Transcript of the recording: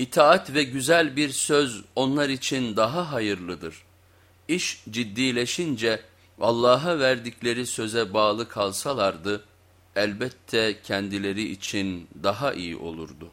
İtaat ve güzel bir söz onlar için daha hayırlıdır. İş ciddileşince Allah'a verdikleri söze bağlı kalsalardı elbette kendileri için daha iyi olurdu.